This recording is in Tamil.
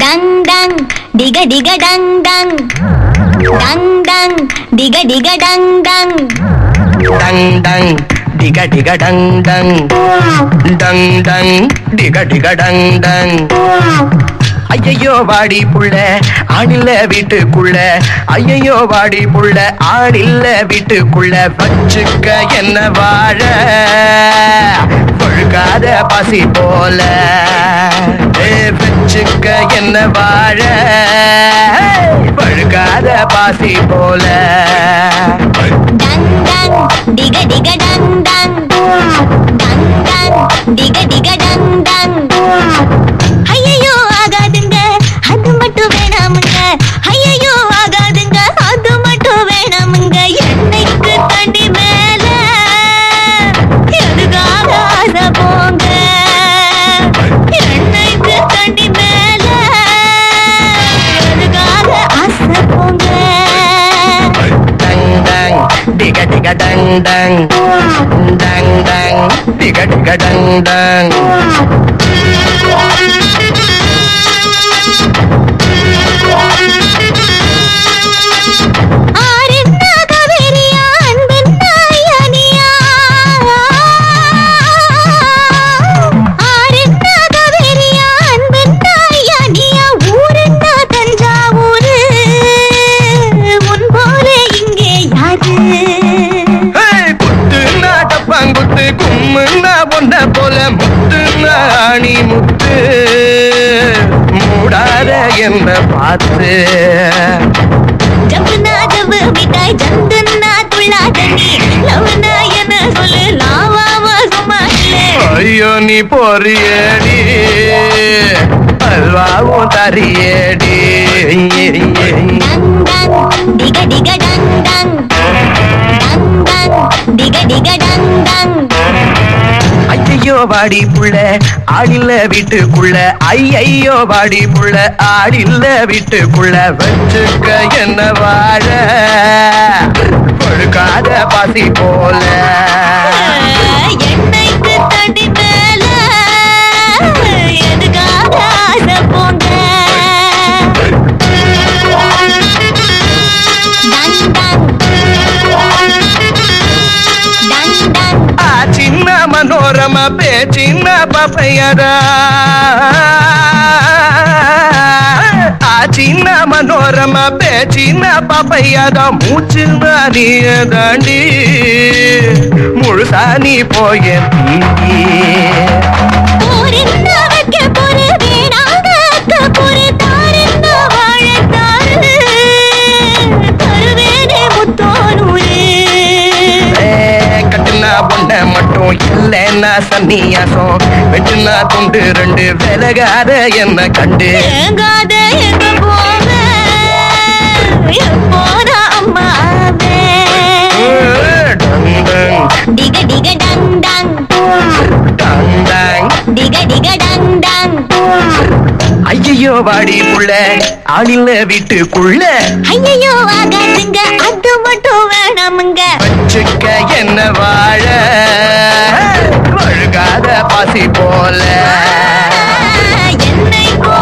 டங் டங் டிக டிக டங் டங் டங் டங் டிக டிக டங் டங் டங் டங் டிக டிக டங் டங் டங் டங் டிக டிக டங் டங் ஐயையோ வாடி புள்ள ஆணில்ல வீட்டுக்குள்ள. ஐயையோ வாடி புள்ள ஆணில்ல வீட்டுக்குள்ள. வச்சுக்க என்ன வாழ? கொழுக்காத பசி போல. இருக்க என்ன வாழ? பழுக்காத பாசி போல. டங் டிக டிக டங் டங். டங் டங் டிக டிக டங் dang dang dang dang digga digga dang dang பொண்ண போல முத்துனா ஆணி முத்து. மூடாத என்ன பார்த்து. ஜம்புனா ஜம்பு மிட்டாய் ஜந்துன்னா துள்ளாதனி லவ்னா என்ன சொல்லு லாவாவா சும்மா ஐயோ நீ பொறியடி. அல்வாவும் தரியடி ஐயோ வாடி புள்ள ஆடில்ல வீட்டுக்குள்ள. ஐயோ வாடி புள்ள ஆடில்ல வீட்டுக்குள்ள. வச்சுக்க என்ன வாழ? கொடுக்காத பாசி போல. மனோரம பே சின்ன பப்பையடா ஆ சின்ன மனோரம பே சின்ன பப்பையடா மூச்சு நீ தாண்டி இல்லைன்னா சன்னியாசம் வெட்டுனா துண்டு ரெண்டு விலகாத என்ன கண்டு? ஏங்காத எங்க எப்போனா அம்மாவே? டிக டிக டங் டங். டங் டங் டிக டிக டங் டங். ஐயையோ வாடி புள்ள ஆளில்ல வீட்டுக்குள்ள. ஐயையோ ஆகாதுங்க. அது மட்டும் வேணாமுங்க. வச்சுக்க என்ன வாழ? தாங்காத பசி போல. என்னை போ